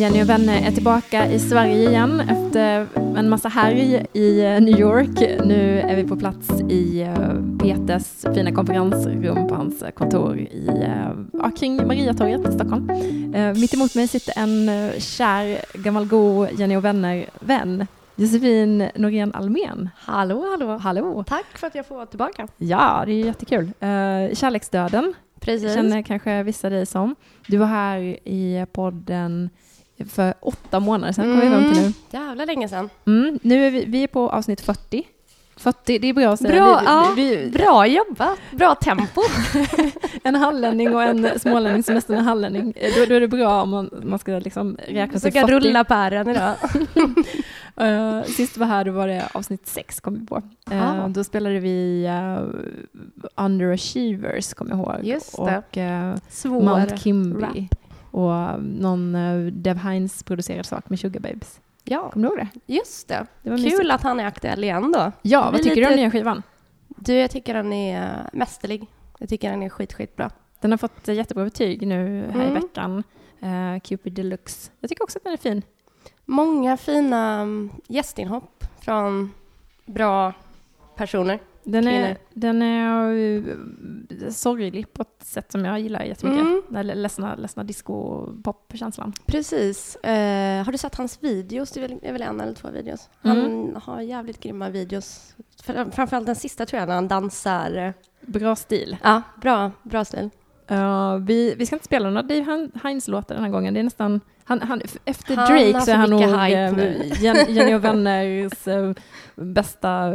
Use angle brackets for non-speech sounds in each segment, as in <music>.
Jenny och vänner är tillbaka i Sverige igen efter en massa härj i eh, New York. Nu är vi på plats i eh, Peters fina konferensrum på hans kontor i, eh, ja, kring Mariatorget i Stockholm. Mitt emot mig sitter en kär, gammal god Jenny och vänner-vän. Josefin Norén Almen. Hallå, hallå. Hallå. Tack för att jag får vara tillbaka. Ja, det är jättekul. Kärleksdöden Precis. känner kanske vissa dig som. Du var här i podden för åtta månader sedan, mm. vi till nu. Jävla länge sedan. Mm. Nu är vi, vi är på avsnitt 40. 40, det är bra att säga. Bra, vi, ja, vi, bra jobbat, bra tempo. <laughs> en hallänning och en smålänning som nästan är hallänning. Då, då, är det bra om man, man ska liksom räkna till 40. Så rulla på ären idag. uh, <laughs> sist var här, då var det avsnitt 6 kom vi på. Uh, då spelade vi uh, Underachievers, kommer jag ihåg. Just det. Och uh, Mount Kimby. Rap och någon uh, Dev Hines producerad sak med Sugar Babes. Ja. Kommer du ihåg det? Just det. det Kul mysigt. att han är aktuell igen då. Ja, vad tycker lite... du om nya skivan? Du, jag tycker den är mästerlig. Jag tycker den är skit, skitbra. Den har fått jättebra betyg nu här mm. i veckan. Uh, Cupid Deluxe. Jag tycker också att den är fin. Många fina mm, gästinhopp från bra personer. Den är, den är uh, sorglig på ett sätt som jag gillar jättemycket. Mm. Den ledsna, ledsna disco-pop-känslan. Precis. Uh, har du sett hans videos? Det är väl en eller två videos. Han mm. har jävligt grymma videos. Framförallt den sista tror jag, när han dansar. Bra stil. Ja, bra, bra stil. Uh, vi, vi ska inte spela några Dave Hines-låtar den här gången. Det är nästan, han, han, efter han Drake så är han nog uh, <laughs> Jenny och Vänners uh, bästa,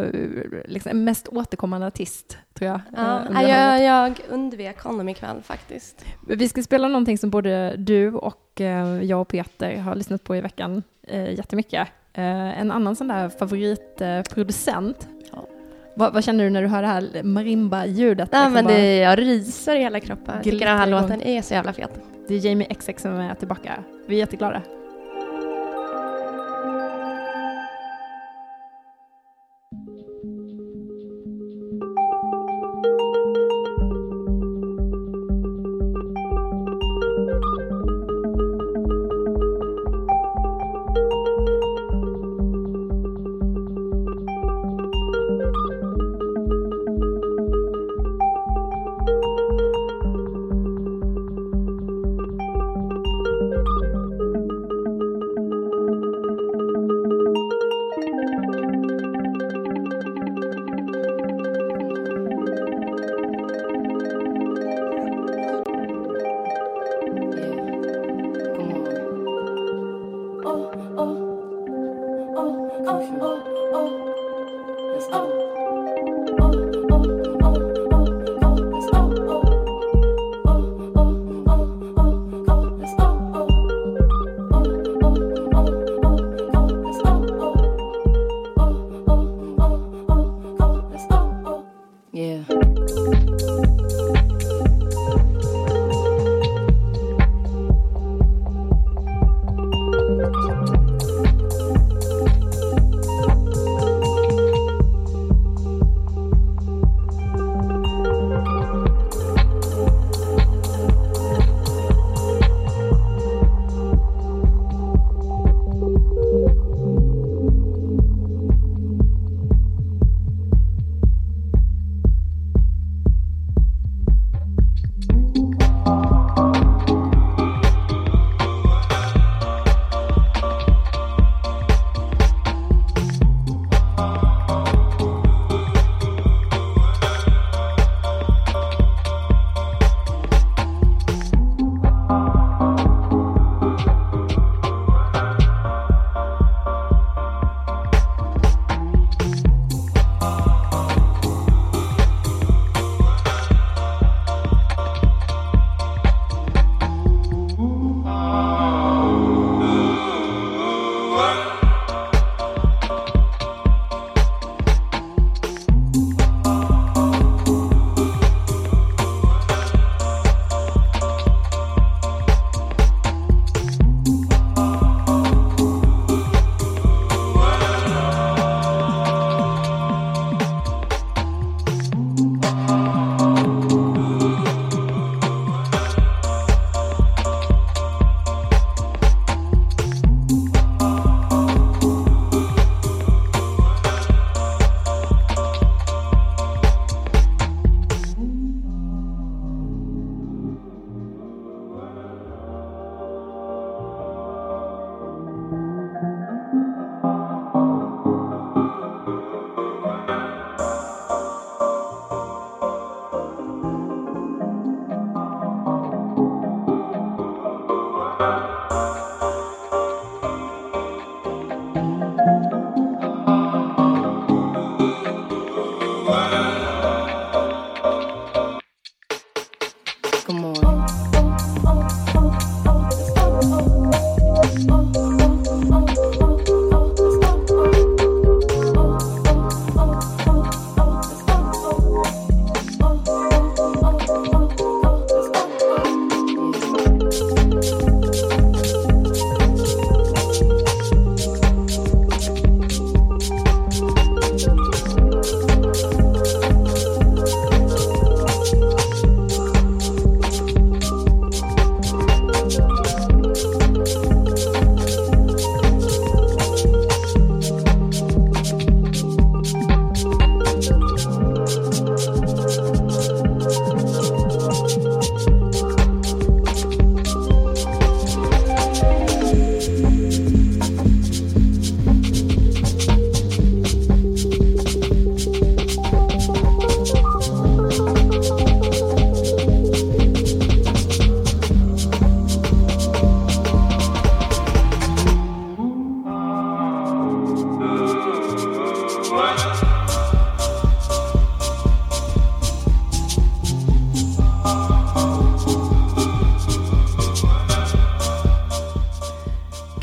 liksom, mest återkommande artist, tror jag. Ja, jag, jag undvek honom ikväll faktiskt. Vi ska spela någonting som både du och jag och Peter har lyssnat på i veckan uh, jättemycket. en annan sån där favoritproducent vad, vad, känner du när du hör det här marimba-ljudet? Ja, liksom men det, jag ryser i hela kroppen. Jag tycker den här låten är så jävla fet. Det är Jamie XX som är tillbaka. Vi är jätteglada.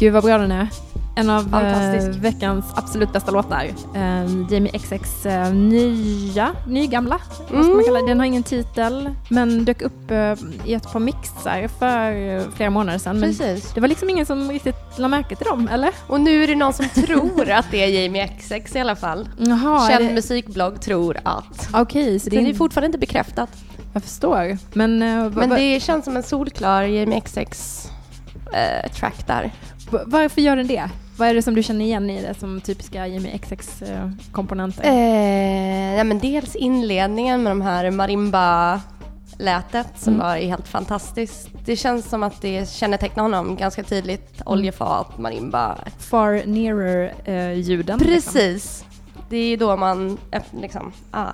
Gud vad bra den är. En av eh, veckans absolut bästa låtar. Eh, Jamie XX eh, nya, nygamla, Mm. Den har ingen titel, men dök upp eh, i ett par mixar för eh, flera månader sedan. Precis. det var liksom ingen som riktigt la märke till dem, eller? Och nu är det någon som tror att det är Jamie XX i alla fall. Jaha, är Känd det- musikblogg tror att. Okej, så Det det är är fortfarande inte bekräftat. Jag förstår. Men, eh, Men det känns som en solklar Jamie XX eh, track där. Va- varför gör den det? Vad är det som du känner igen i det som typiska Jamie XX-komponenter? Eh, ja, men dels inledningen med de här marimba-lätet som Mm. var helt fantastiskt. Det känns som att det kännetecknar honom ganska tydligt. Mm. Oljefat, marimba. Far nearer-ljuden. Precis. Det är ju då man liksom, ah.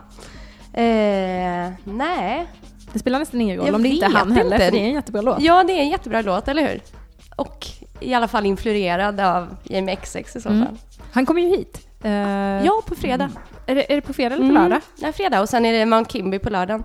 Eh, nej. Det spelar nästan ingen roll Jag om det inte är han heller, inte. för det är en jättebra låt. Ja, det är en jättebra låt, eller hur? Och i alla fall influerad av Jamie XX i så Mm. fall. Han kommer ju hit. Eh, Ja, på fredag. Är det, är det på fredag eller på Mm. lördag? Ja, fredag och sen är det Mount Kimby på lördagen.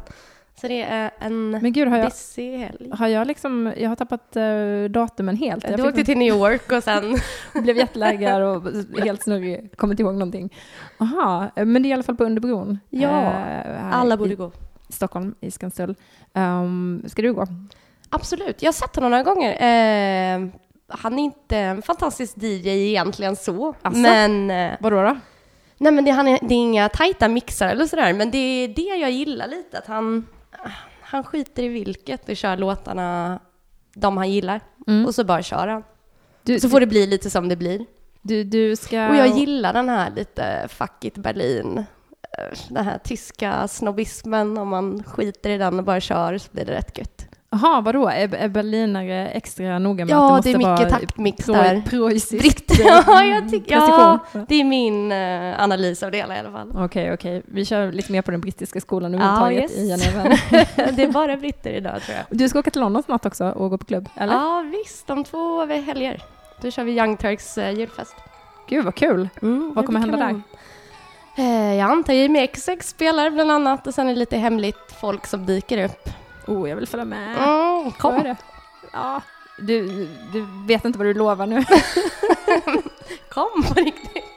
Så det är en Men gud, har jag, busy helg. har jag liksom, jag har tappat uh, datumen helt. Jag Du åkte till New York och sen... <laughs> blev jätteläggar och helt snurrig, kommer inte ihåg någonting. Aha, men det är i alla fall på Underbron. Ja, här Alla borde i gå. Stockholm, i Skanstull. Um, ska du gå? Absolut, jag har sett honom några gånger. Eh, han är inte en fantastisk DJ egentligen så, Asså? men... Eh, Vadå då? nej men det, han är, det är inga tajta mixar eller sådär, men det är det jag gillar lite, att han, han skiter i vilket och kör låtarna de han gillar. Mm. Och så bara kör han. Du, Så får det bli lite som det blir. du, du ska... Och jag gillar den här lite fuck it Berlin, eh, den här tyska snobbismen, om man skiter i den och bara kör så blir det rätt gött. Jaha, vadå? Är, är berlinare extra noga med Ja, att det det är måste mycket vara taktmix pro, där. eh, <laughs> Ja, jag tycker, ja, det är min eh, analys av det hela i alla fall. Okej, okej. Vi kör lite mer på den brittiska skolan Ja, överhuvudtaget yes. i Geneven. <laughs> det är bara britter idag tror jag. Du ska åka till London snart också och gå på klubb, eller? Ja, visst, om två helger. Då kör vi Young Turks eh, julfest. Gud vad kul! Mm, Vad kommer hända kanon. Eh, jag antar Jimmy XX spelar bland annat och sen är det lite hemligt folk som dyker upp. Oh, jag vill följa med. Är kom! det? Ja, du, du vet inte vad du lovar nu. <laughs> Kom på riktigt!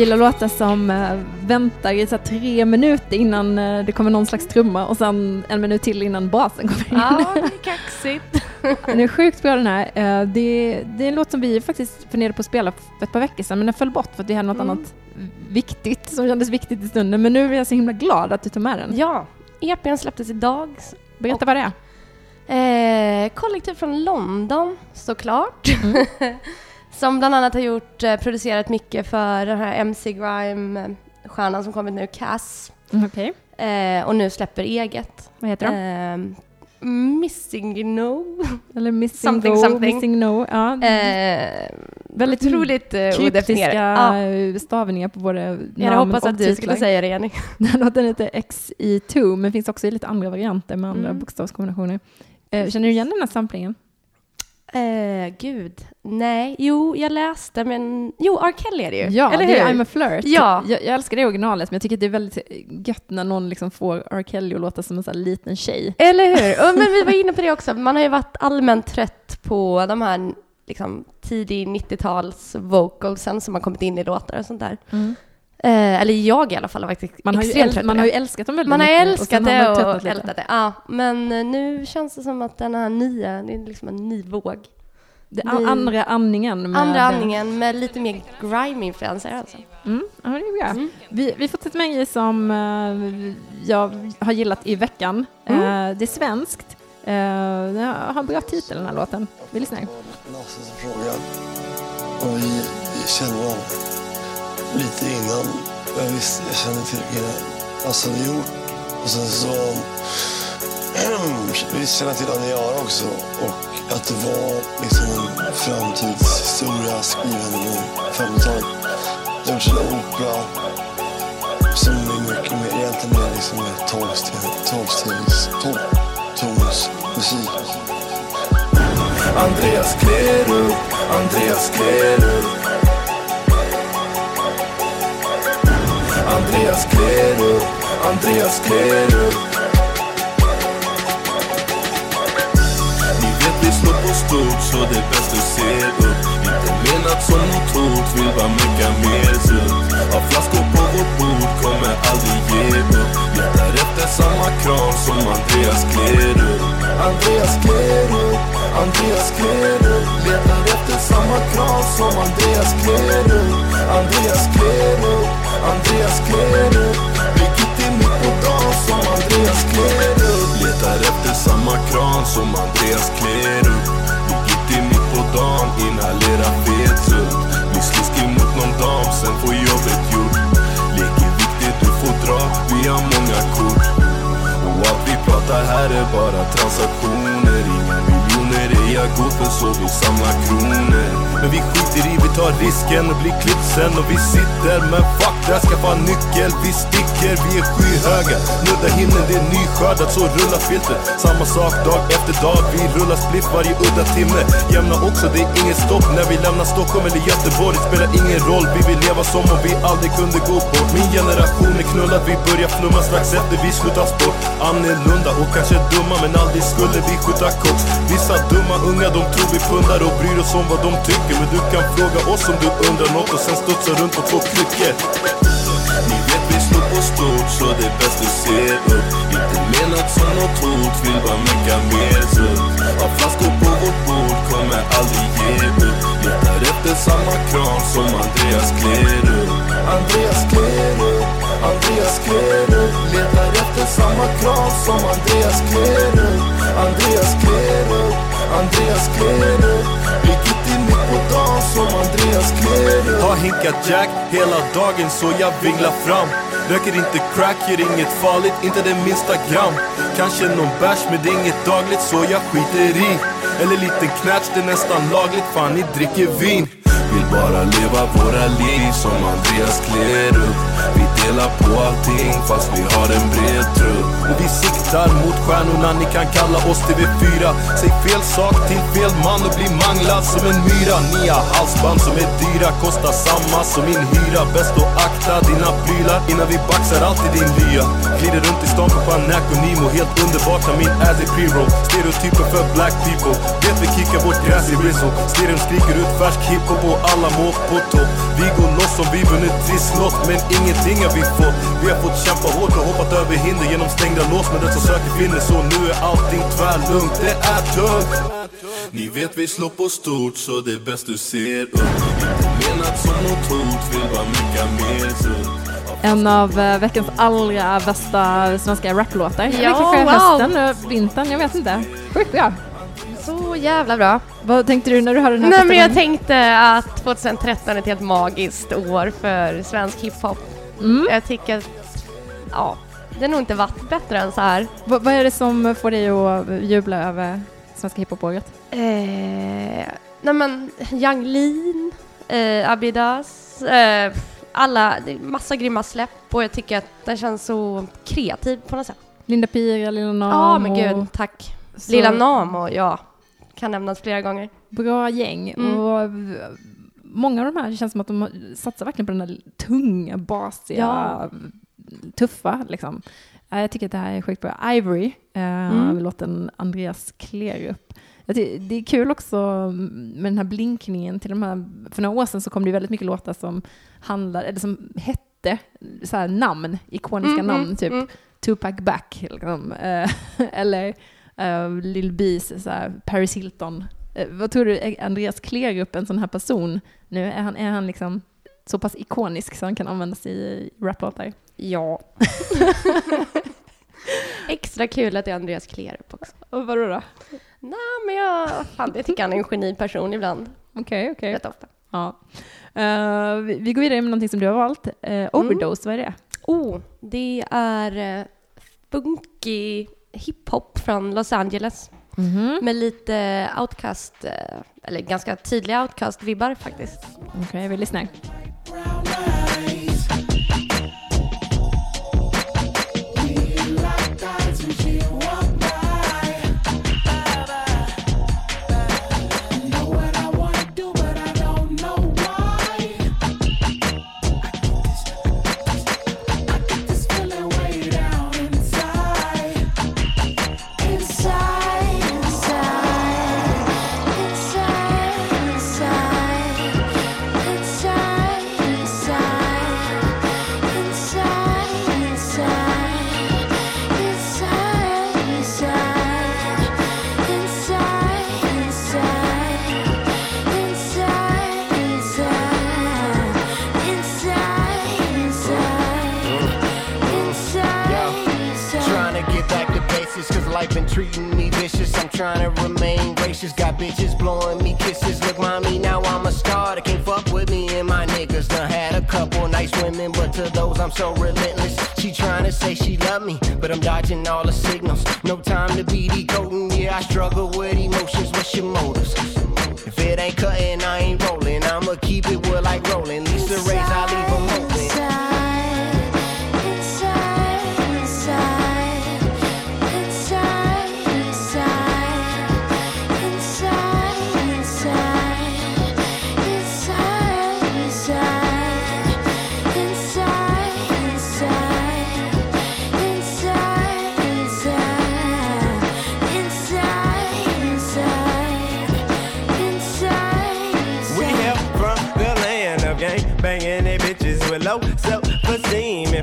gillar låtar som eh, väntar i så tre minuter innan eh, det kommer någon slags trumma och sen en minut till innan basen kommer in. Ja, det är <laughs> kaxigt. Den är sjukt bra den här. Eh, det, det är en låt som vi faktiskt funderade på att spela för ett par veckor sedan men den föll bort för att vi hade något Mm. annat viktigt som kändes viktigt i stunden. Men nu är jag så himla glad att du tar med den. Ja, EPn släpptes idag. Berätta vad det är. Eh, kollektiv från London, såklart. <laughs> som bland annat har gjort, eh, producerat mycket för den här MC Grime-stjärnan som kommit nu, Cass. Mm, Okej, Eh, och nu släpper eget. vad heter de? Eh, Missing No. <laughs> Eller Missing something, Go, something. Missing No. Ja. Eh, Väldigt otroligt eh, kryptiska odefinierat. Ja. eh, stavningar på både Jag namn hade hoppats och att du skulle säga det, Jenny. <laughs> Den låten heter XE2 men finns också i lite andra varianter med andra Mm. bokstavskombinationer. Eh, känner du igen den här samplingen? Eh, gud, nej, jo, jag läste, men jo, R. Kelly är det ju. Ja, eller det är hur? I'm a flirt. Ja. Jag, jag älskar det originalet men jag tycker det är väldigt gött när någon liksom får R. Kelly att låta som en sån här liten tjej. Eller hur? Och, men vi var inne på det också. Man har ju varit allmänt trött på de här liksom, tidig 90-tals vocalsen som har kommit in i låtar och sånt där. Eh, eller jag i alla fall har varit Man, har ju extremt trött man det. har ju älskat dem väldigt Man har mycket. älskat sen har det man och lite. ältat det. Ja, men eh, nu känns det som att den här nya, det är liksom en ny våg. Det är andra andningen. Med Andra andningen med lite mer grime-influenser alltså. Mm, ja, det är bra. Mm. Vi, vi fortsätter med en grej som eh, jag har gillat i veckan. Mm. Eh, det är svenskt. Uh, jag har en bra titel den här låten. Vi lyssnar. Frågar. Vi, vi känner varandra lite innan. Jag visste, jag kände till innan. Alltså det gjort. Och sen så... <clears throat> visste jag till Aniara också. Och att det var liksom en framtidshistoria skriven under 50-talet. Det gjorts en opera som är mycket mer, egentligen mer liksom mer tolvstegs, tolvtons musik. Andreas klär upp, Andreas klär upp Andreas klär upp, Andreas klär upp Ni vet vi slår på stort så det är bäst du ser upp menat som något hot, vill bara mycket mer sutt Har flaskor på vårt bord, kommer aldrig ge upp. Letar efter samma kram som Andreas klär Andreas klär Andreas klär Letar efter samma kram som Andreas klär Andreas klär Andreas klär Vilket är mitt på dagen som Andreas klär Letar efter samma kran som Andreas klär här är bara transaktioner. Vi har gått för så vi samlar kronor. Men vi skiter i, vi tar risken och blir klippt sen och vi sitter Men fuck det, skaffa nyckel, vi sticker, vi är skyhöga. Nudda himlen, det är nyskördat så rullar filtret Samma sak dag efter dag, vi rullar spliff varje udda timme. Jämna också, det är inget stopp. När vi lämnar Stockholm eller Göteborg Det spelar ingen roll, vi vill leva som om vi aldrig kunde gå bort Min generation är knullad, vi börjar flumma strax efter vi slutar sport. Annorlunda och kanske dumma men aldrig skulle vi skjuta koks. Vissa dumma unga de tror vi pundar och bryr oss om vad de tycker. Men du kan fråga oss om du undrar något och sen studsa runt på två kryckor. Ni vet vi slår på stort så det är bäst du ser upp. Inte menat som något hot, vill bara mecka mer upp Har flaskor på vårt bord, kommer aldrig ge upp. Letar efter samma kran som Andreas klär upp Andreas klär upp, Andreas klär upp Letar efter samma kran som Andreas klär upp Andreas klär upp, Andreas klär upp Vilket är mitt på dagen som Andreas klär Har hinkat jack hela dagen så jag vinglar fram. Röker inte crack, gör inget farligt, inte det minsta gram. Kanske någon bärs men det är inget dagligt så jag skiter i. Eller liten knatch, det är nästan lagligt, fan ni dricker vin. Vill bara leva våra liv som Andreas klär upp delar på allting fast vi har en bred trupp. Och vi siktar mot stjärnorna, ni kan kalla oss TV4 Säg fel sak till fel man och bli manglad som en myra. Nya halsband som är dyra, kostar samma som min hyra. Bäst att akta dina prylar innan vi baxar allt i din lya. Glider runt i stan på Panac och Nemo, helt underbart har min ass i pre-roll. Stereotyper för black people, vet vi kickar vårt gräs i Rizzo. Stereon skriker ut färsk hiphop och alla mår på topp. Vi går loss om vi vunnit trisslott Men ingenting är vi fått Vi har fått kämpa hårt och hoppat över hinder Genom stängda lås men den som söker finner Så nu är allting tvärlugnt, det är tungt Ni vet vi slår på stort så det är bäst du ser upp menat som något hot, vill vara mycket mer sunt En av eh, veckans allra bästa svenska raplåtar. Eller Ja, kanske wow. hösten, eh, vintern, jag vet inte. Sjukt bra. Så jävla bra. Vad tänkte du när du hörde den här Nej men jag tänkte att 2013 är ett helt magiskt år för svensk hiphop. Mm. Jag tycker att, ja, det har nog inte varit bättre än så här. Vad, vad är det som får dig att jubla över svenska hiphop-året? Eh, nej men, Young Lean, eh, Abidas, eh, alla, det är massa grymma släpp och jag tycker att den känns så kreativ på något sätt. Linda Pira, Lilla Namo. Ja men gud, tack. Så Lilla Namo, ja. Kan nämnas flera gånger. Bra gäng. Mm. Och många av de här känns som att de satsar verkligen på den där tunga, basiga, Ja. tuffa liksom. Eh, Jag tycker att det här är sjukt bra. Ivory, eh, Mm. låten Andreas Klerup. Det är kul också med den här blinkningen till de här, för några år sedan så kom det väldigt mycket låtar som handlade, eller som hette så här namn, ikoniska Mm, namn, typ mm. Tupac Back, liksom. eh, <laughs> eller uh, Lil B's, så här, Paris Hilton. Eh, vad tror du, är Andreas Klerup en sån här person nu? Är han, är han liksom så pass ikonisk så han kan användas i raplåtar? Ja. <laughs> Extra kul att det är Andreas Klerup också. Och vadå då? Nej men jag, fan jag tycker han är en geniperson ibland. Okej, okej. Rätt ofta. Ja. Eh, vi, vi går vidare med någonting som du har valt. Eh, overdose, vad är det? Oh, det är funky hiphop från Los Angeles. Mm -hmm. Med lite outcast, eh, eller ganska tydliga outcast-vibbar faktiskt. Okej, okay, väldigt snyggt.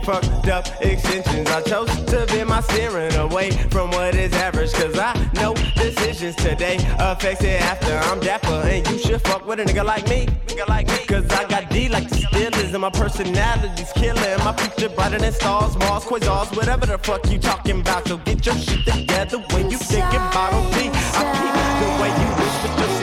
Fucked up extensions. I chose to bend my steering away from what is average, cause I know decisions today affects it after I'm dapper. And you should fuck with a nigga like me, nigga like me. Cause I got D like the Steelers and my personality's killer. And my future brighter than stars, Mars, quasars, whatever the fuck you talking about. So get your shit together when you thinking about me. I peep the way you whisper your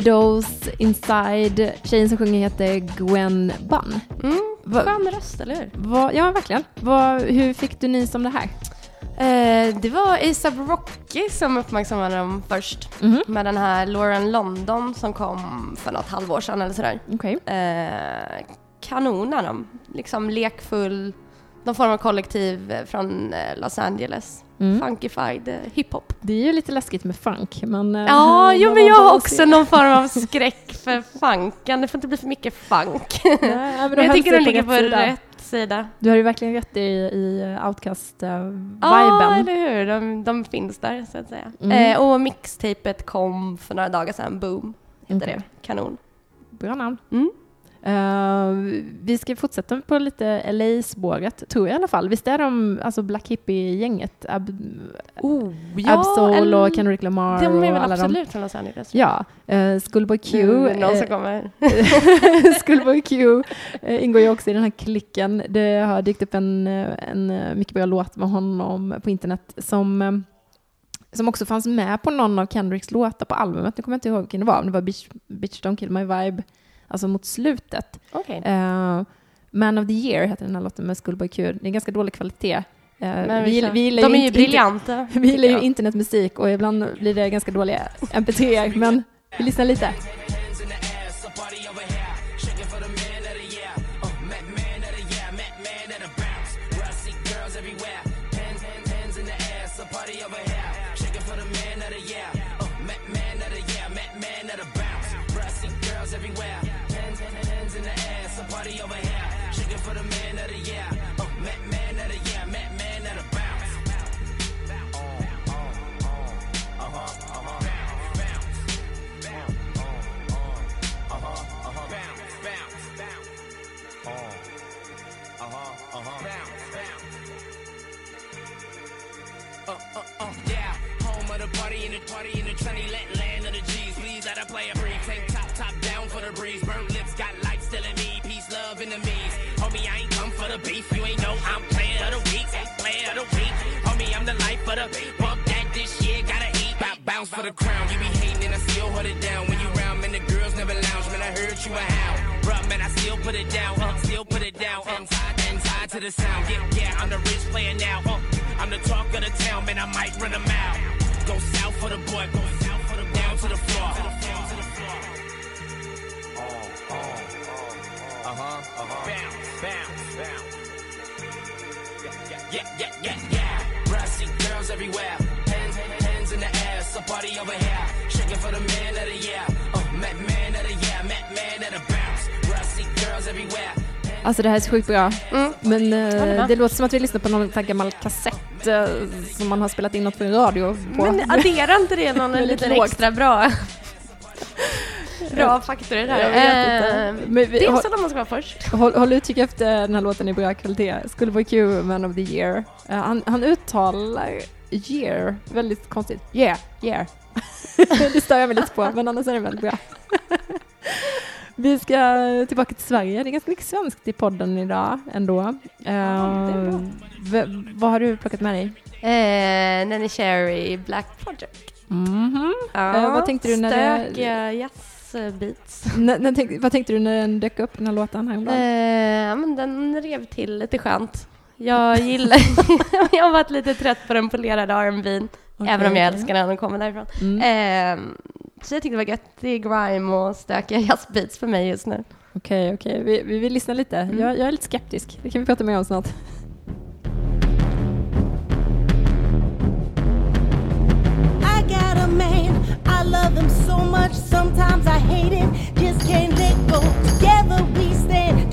Overdose, Inside. Tjejen som sjunger heter Gwen Bunn. Mm, Va- skön röst, eller hur? Ja, verkligen. Vad- hur fick du nys om det här? Eh, det var ASAP Rocky som uppmärksammade dem först. Mhm. Med den här Lauren London som kom för något halvår sedan eller sådär. Okej. Eh, kanon är de. Liksom lekfull. De formar kollektiv eh, från eh, Los Angeles. Mm. Funkified eh, hiphop. Det är ju lite läskigt med funk, men... Ja, jo men jag har också se. någon form av <laughs> skräck för funken. Det får inte bli för mycket funk. Nej, men jag tycker den ligger på rätt sida. Du har ju verkligen rätt i, i Outcast-viben. Ja, eller hur? De, de finns där så att säga. Mm. Eh, och mixtapet kom för några dagar sedan. Boom, heter Okej. det. Kanon. Bra namn. Mm. Eh, vi ska fortsätta på lite LA-spåret, tror jag i alla fall. Visst är de alltså Black Hippie-gänget? Ab, Oh, Absol eller- och Kendrick Lamar De är väl absolut från Los Angeles. Ja, uh, Schoolboy Q. Det någon eh, som kommer. <laughs> Schoolboy Q eh, ingår ju också i den här klicken. Det har dykt upp en, eh, en eh, mycket bra låt med honom på internet som, eh, som också fanns med på någon av Kendricks låtar på albumet. Nu kommer jag inte ihåg vilken det var, men det var Bitch, Bitch Don't Kill My Vibe, alltså mot slutet. Okej. Eh, Man of the Year heter den här låten med Schoolboy Q. Det är ganska dålig kvalitet. Men vi, vi gillar de är ju briljanta. <laughs> Vi gillar ju internetmusik och ibland blir det ganska dåliga mp3 men vi lyssnar lite. I hold it down. When you round, man, the girls never lounge. Man, I heard you a hound. Bruh, man, I still put it down. Uh, still put it down. Uh, tied and tied to the sound. Yeah, yeah, I'm the rich player now. Uh, I'm the talk of the town, man. I might run a mile. Go south for the boy, go south for the down to the floor. Uh huh. Uh huh. Bounce, bounce, bounce. Yeah, yeah, yeah, yeah. Brassy girls everywhere. Air. So party over here. Shaking for the man of the year. Oh, met man of the year. Met man of the bounce. Brassy girls everywhere. Alltså det här är så sjukt bra. Men eh, med. det låter som att vi lyssnar på någon gammal kassett eh, som man har spelat in något för radio på. Men adderar inte det någon <laughs> lågt. extra bra bra faktor i det här? Jag vet inte. Eh, Men det är har- så att man ska vara först. Håll, håll utkik efter den här låten i bra kvalitet. Schoolboy Q, Man of the Year. Eh, han, han uttalar year väldigt konstigt. Yeah, yeah. <laughs> det stör jag mig lite på, men annars är det väldigt bra. <laughs> Vi ska tillbaka till Sverige. Det är ganska mycket svenskt i podden idag ändå. V- vad har du plockat med dig? Eh, Nanny Cherry, Black Project. Mhm. Ja, Eh, vad tänkte du när det- Stökiga jazzbeats. När tänk, vad tänkte du när den dök upp, den här låten häromdagen? Eh, men den rev till lite skönt. Jag gillar, <laughs> jag har varit lite trött på den polerade R&B'n, Okej, även om jag älskar den och kommer därifrån. Mm. Eh, så jag tyckte det var gött. Det är grime och stökiga <laughs> jazzbeats för mig just nu. Okej, okej. Vi, vi vill lyssna lite. Mm. Jag, jag är lite skeptisk. Det kan vi prata mer om snart. I got a man, I love him so much, sometimes I hate him, just can't let go. Together we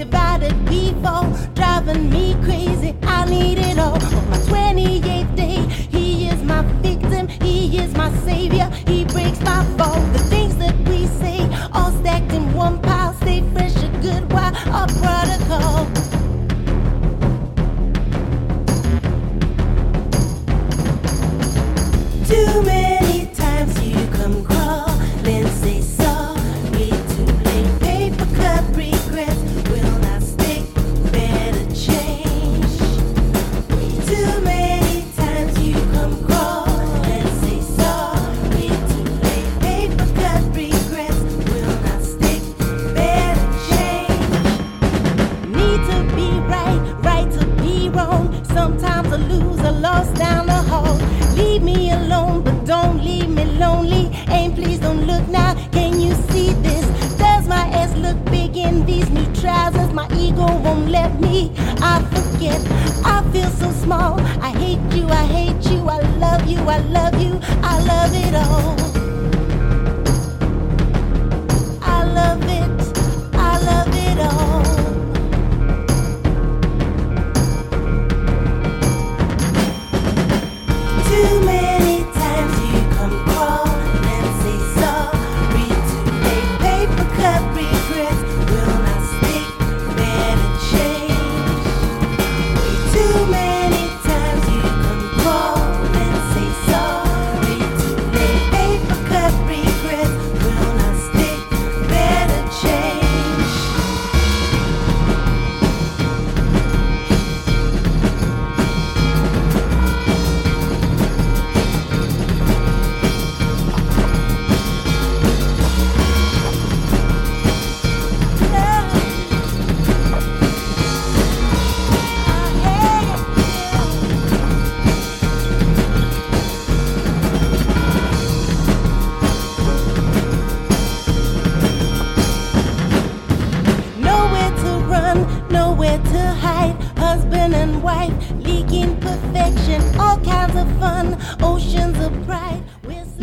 divided fall, driving me crazy, I need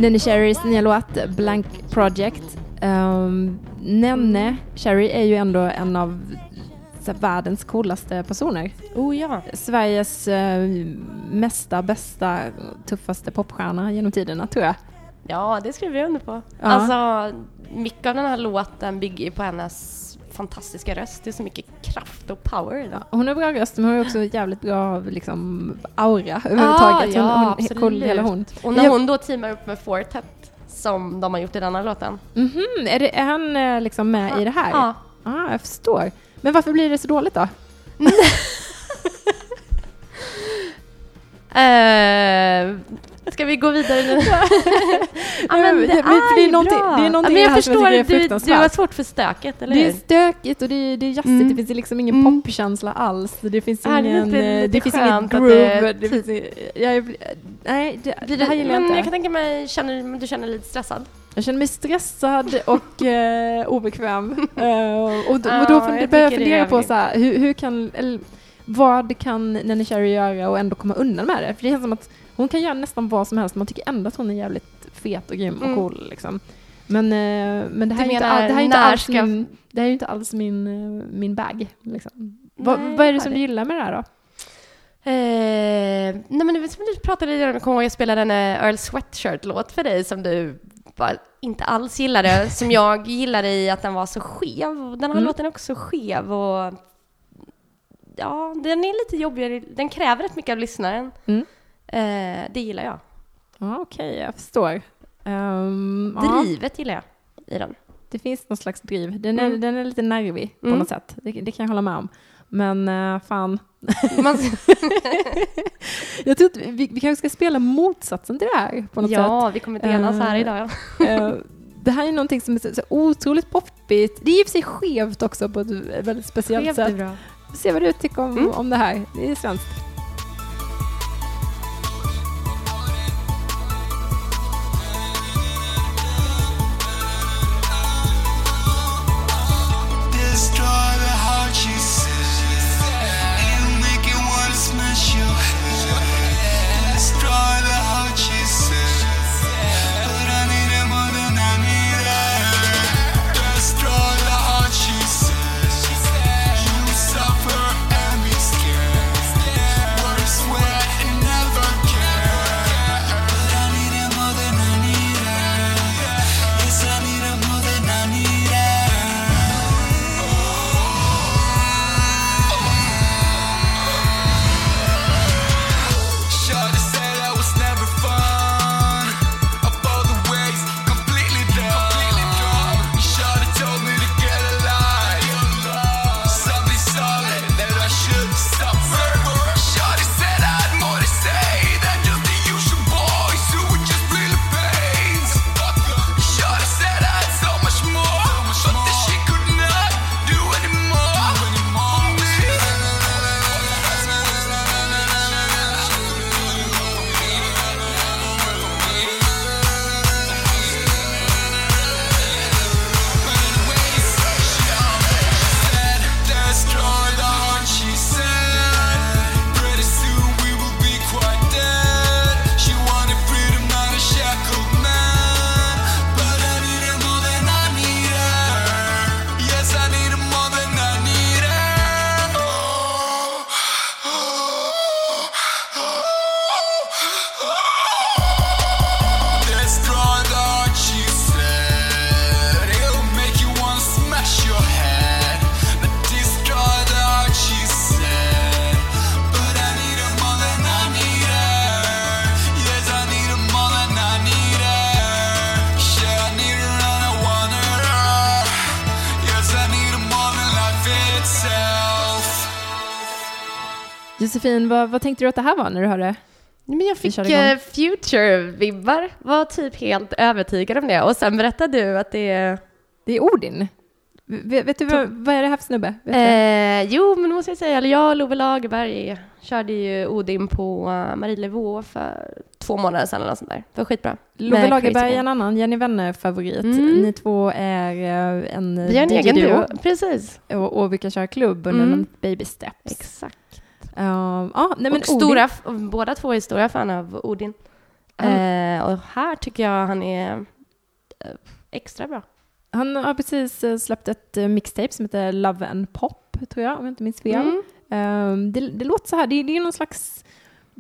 Nene Cherrys nya låt Blank Project. Um, Nenne Cherry är ju ändå en av här, världens coolaste personer. Oh ja. Sveriges uh, mesta, bästa, tuffaste popstjärna genom tiderna tror jag. Ja, det skriver jag under på. Ja. Alltså, mycket av den här låten bygger ju på hennes fantastiska röst. Det är så mycket kraft och power i den. Hon har bra röst men hon har också jävligt bra liksom, aura överhuvudtaget. ja, hon, hon, absolut. cool, hela hon. Och när hon då teamar upp med Fortet, som de har gjort i denna låten. Mhm, är, det, är han eh, liksom med i det här? Ja. Ah, jag förstår. Men varför blir det så dåligt då? <laughs> Eh, ska vi gå vidare nu? <laughs> ja, men det, men för det är är någonting- bra. det är någonting ja, men det jag här som jag förstår, tycker är du, du fruktansvärt. har svårt för stöket, eller Det är stökigt och det är, det är jazzigt, Mm. det finns liksom ingen Mm. popkänsla alls. Det finns Är det ingen, inte eh, lite det finns ingen groove. det- Det finns, i- jag, är- nej, det, det här gillar jag men inte. jag kan tänka mig, känner, du känner dig lite stressad? Jag känner mig stressad och <laughs> eh, obekväm. Eh, och, då- Ja, och då fund- jag börjar jag det fundera är på så här, hur, hur kan, eller, vad kan Nanny Cherry göra och ändå komma undan med det? För det känns som att hon kan göra nästan vad som helst, man tycker ändå att hon är jävligt fet och grym och Mm. cool. Liksom. Men, eh, men det här Du är inte, menar, all, det här är inte alls ska- min, det här är inte alls min, eh, min bag. Liksom. Vad, Nej, vad är det som du gillar med det här då? Eh, nej men det som du pratade lite om, kommer jag spelade en eh, Earl Sweatshirt-låt för dig som du bara inte alls gillade, <laughs> som jag gillade i att den var så skev. Den här Mm. låten är också skev och ja, den är lite jobbigare, den kräver rätt mycket av lyssnaren. Mm. Eh, det gillar jag. Ja, Okej, jag förstår. Um, ja, Drivet gillar jag i den. det finns någon slags driv. Den är, Mm. den är lite nervig på Mm. något sätt. Det, det kan jag hålla med om. Men eh, fan, <laughs> jag tror att vi, vi kanske ska spela motsatsen till det här på något sätt. ja, vi kommer delas här Eh, idag. Ja. <laughs> Eh, det här är någonting som är så, otroligt poppigt. Det är i och för sig skevt också på ett väldigt speciellt Skevt är sätt. bra. Se vad du tycker om, Mm. om det här. Det är svenskt. Josefin, vad, vad tänkte du att det här var när du hörde? Men jag Vi fick eh, Future-vibbar, var typ helt övertygad om det. Och sen berättade du att det är... Det är Odin. Vet, vet du vad, vad är det här för snubbe? Eh, jo, men måste jag säga. Eller jag och Love Lagerberg körde ju Odin på uh, Marie Levaux för två månader sedan eller något sånt där. Det var skitbra. Love Lagerberg är en annan Jenny Wenne-favorit. Mm. Ni två är eh, en Vi har en egen duo. Precis. och, och brukar köra klubb under Mm. Baby Steps. Exakt. Um, ja, nej, men stora, båda två är stora fan av Odin. Mm. Eh, och här tycker jag han är eh, extra bra. Han har precis eh, släppt ett eh, mixtape som heter Love and Pop, tror jag, om jag inte minns fel. Mm. Um, det, det låter så här, det, det är någon slags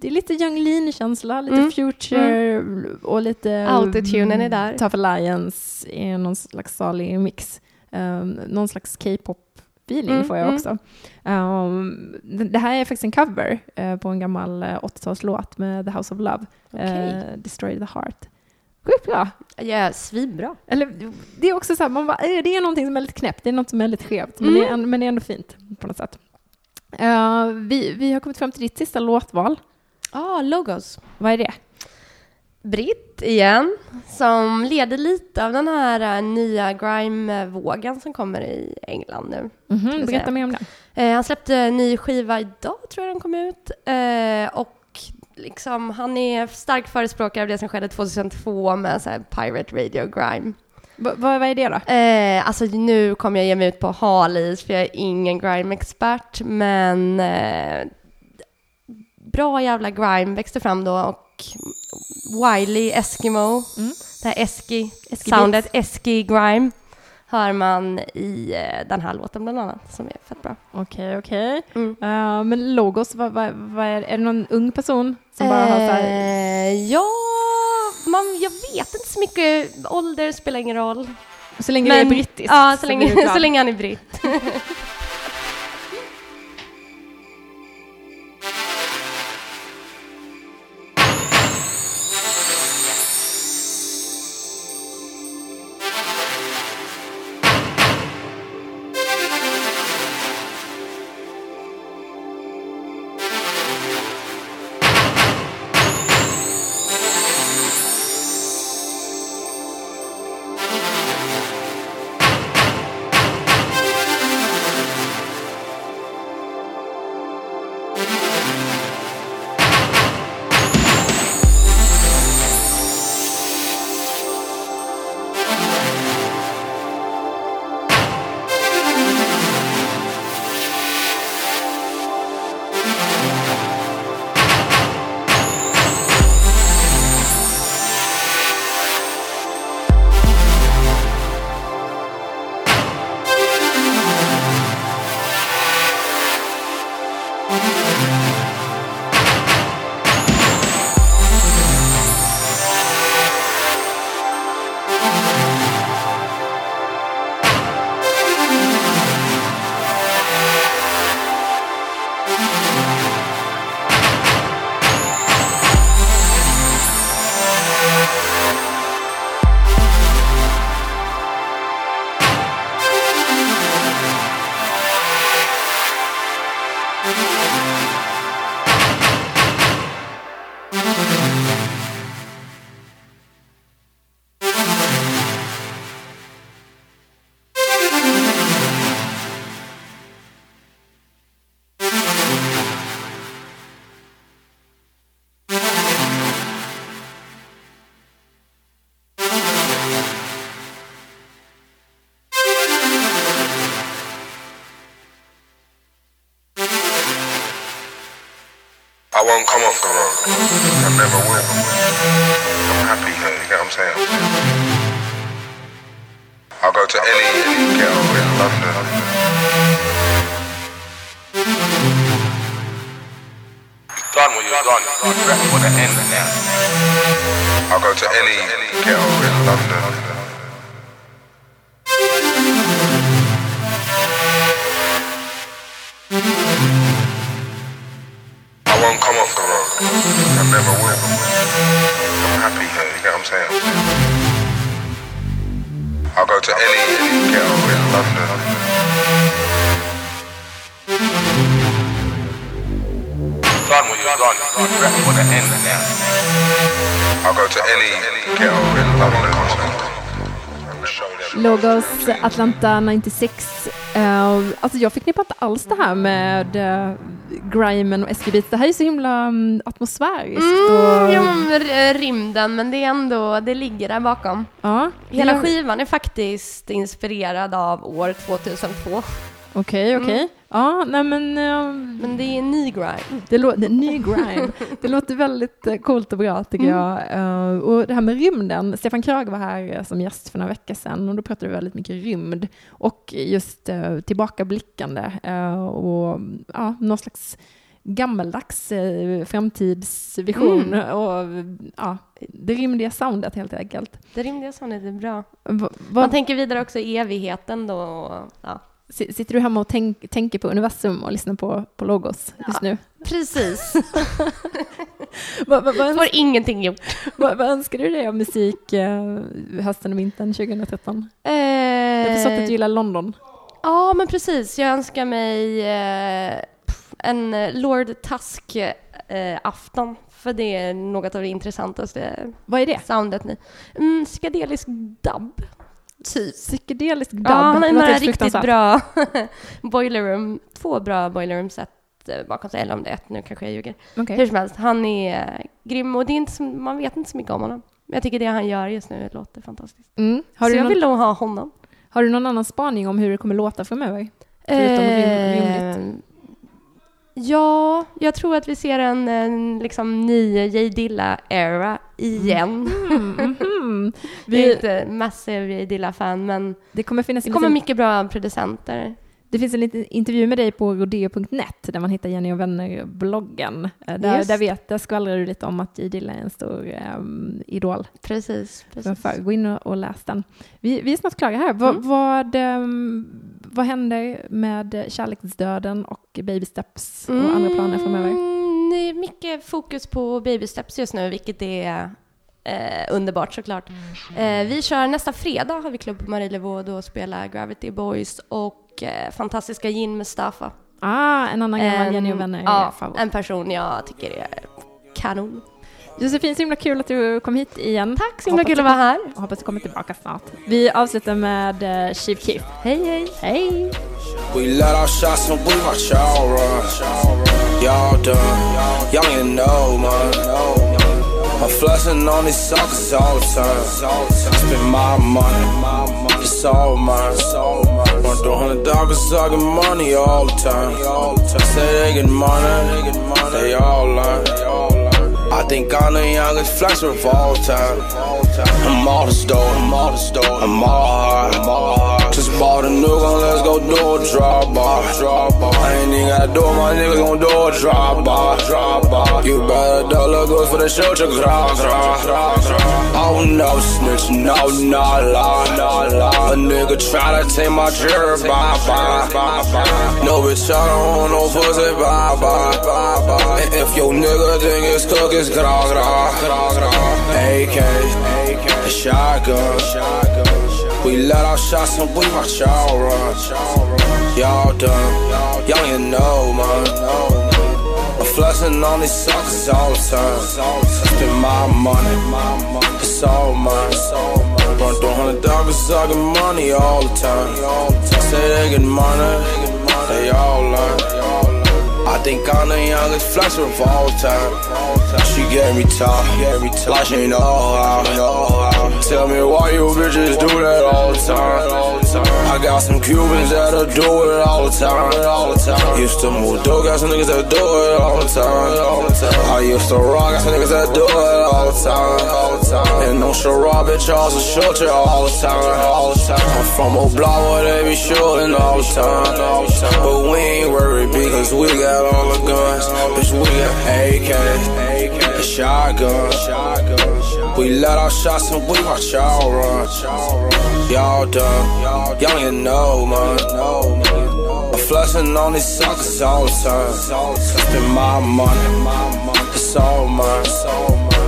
det är lite Young Lean-känsla, lite Mm. Future och lite... Autotunen är där. Tough Alliance är någon slags salig mix. Um, någon slags K-pop-feeling Mm, får jag mm. också. Um, det, här är faktiskt en cover eh, på en gammal eh, 80-talslåt med The House of Love, Okej. eh, Destroy the Heart. Sjukt bra! Ja, svinbra. Eller, det är också så här, man bara, eh, det är någonting som är lite knäppt, det är något som är lite skevt, men, Mm. det är, en- men det är ändå fint på något sätt. Eh, vi, vi har kommit fram till ditt sista låtval. Ah, logos. Vad är det? Britt igen, som leder lite av den här eh, nya grime-vågen som kommer i England nu. Skulle jag berätta mer om det. Eh, han släppte en ny skiva idag, tror jag den kom ut. Eh, och liksom, han är stark förespråkare av det som skedde 2002 med så Pirate Radio Grime. Va, vad, är det då? Eh, alltså nu kommer jag ge mig ut på hal is för jag är ingen grime-expert, men eh, bra jävla grime växte fram då och Wiley Eskimo, Mm. det här Eski, Eski soundet Eski grime hör man i eh, den här låten bland annat som är fett bra. Okej, okej. Mm. Eh, men Logos, vad, vad, vad är, är det någon ung person som bara har så här, Eh, ja, man, jag vet inte så mycket. Ålder spelar ingen roll. så länge det är brittiskt? Ja, så, länge, glad. så länge han är britt. <laughs> Gone. Rap for the end now. I'll go to any girl in London. Logos Atlanta 96. Uh, alltså jag förknippar inte alls det här med uh, grimen och SG Beats. Det här är så himla um, atmosfäriskt. Mm, och, ja, men r- rymden, men det är ändå, det ligger där bakom. ja, Hela det- skivan är faktiskt inspirerad av år 2002. Okej, okej. Mm. Ja, nej men... ehm, Men det är ny grind. Det låter, ny grime. Det låter väldigt eh, coolt och bra tycker Mm. jag. Eh, och det här med rymden, Stefan Krag var här eh, som gäst för några veckor sedan och då pratade vi väldigt mycket rymd och just uh, tillbakablickande och ja, någon slags gammeldags uh, framtidsvision Mm. och ja, det rymdiga soundet helt enkelt. Det rimliga soundet är bra. Va, Man vad, tänker vidare också i evigheten då. och, Ja. Si- sitter du hemma och tänk, tänker på universum och lyssnar på, på Logos just nu? Precis. <laughs> Vad, vad, vad, Får ingenting gjort. vad, önskar du dig av musik eh, hösten och vintern 2013? Eh, Jag har förstått att du gillar London. Ja, men precis. Jag önskar mig eh, en eh, Lord Tusk-afton. för det är något av det intressantaste Vad är det? soundet nu. Mm, psykedelisk dubb. Typ. Psykedelisk dubb. Ja, han har ju några riktigt bra <laughs> boiler room, två bra boiler room set eh, bakom sig, eller om det är ett, nu kanske jag ljuger. Okej. Hur som helst, han är eh, grym och det är inte så, man vet inte så mycket om honom. Men jag tycker det han gör just nu låter fantastiskt. Mm. Har, så du jag någon, vill nog ha honom. har du någon annan spaning om hur det kommer låta framöver? Förutom rym- rymligt. Ja, jag tror att vi ser en, en liksom ny J Dilla-era igen. Mm, mhm. Vi är Vi, inte massiv J Dilla-fan, men det kommer finnas det kommer liten, mycket bra producenter. det finns en liten intervju med dig på rodeo.net där man hittar Jenny och vänner-bloggen. Eh, Där, Just. där, vet, där skvallrar du lite om att J. Dilla är en stor um, idol. Precis, precis. För, gå in och, och läs den. Vi, vi är snart klara här. Vad, Mm. vad, ehm, vad händer med kärleksdöden och baby steps och andra planer framöver? Mm, det är mycket fokus på baby steps just nu, vilket är eh, underbart såklart. Eh, vi kör nästa fredag, har vi klubb på Marielevå, då spelar Gravity Boys och eh, fantastiska Gin Mustafa. Ah, en annan gammal En- Jenny och vänner Ja, favorit. en person jag tycker är kanon. Josefin, så himla kul att du kom hit igen. Tack så himla Hoppas kul att vara här. kom- Hoppas du kommer tillbaka snart. Vi avslutar med uh, Chief Keef. Hej, hej! Hej! We let our shots and we watch y'all run. Y'all done. Y'all ain't know, man. I'm flexing on these suckers all the time. Spend my money. It's all mine. Run through hundred dollars, I get money all the time. Say they get money. They all lying. I think I'm the youngest flexer of all time. I'm all the store, I'm all the store, I'm all hard, I'm all hard. Just bought a new gun, let's go do a drop bar, drop bar. I ain't even gotta do it, my niggas gon' do a drop bar, drop bar. You better dollar good for the check gra, gra, gra, gra. Oh no, snitch, no, no, la, no, la. A nigga try to take my jerk, bye, bye, bye, bye. No bitch, I don't want no pussy, bye, bye, bye, bye. And if your nigga think it's cook, it's gra, gra, gra. AK, a shotgun. We let our shots and we watch y'all run. Y'all done, y'all ain't know, man. I'm flexing on these suckers all the time. Spend my money, it's all mine. Run through hundred dollars, I get money all the time. Say they get money, they all learn. I think I'm the youngest flexer of all time. She gave me top, like she know how. Tell me why you bitches do that all the time. I got some Cubans that'll do it all the time. Used to move dope, got some niggas that do it all the time. I used to rock, got some niggas that do it all the time. And no Sherrod, bitch, I also shoot you all the time. I'm from a block where they be shooting all the time. But we ain't worried because we got all the guns. Bitch, we got AK, a shotgun. We let our shots and we watch y'all run. Y'all done, y'all ain't know, man. I'm flexing on these suckers all the time. Spend my money, it's all mine.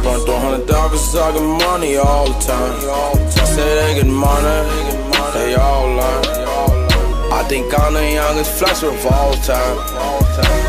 Run through hundred dollars, I get money all the time. Say they get money, they all lie. I think I'm the youngest flexer of all time.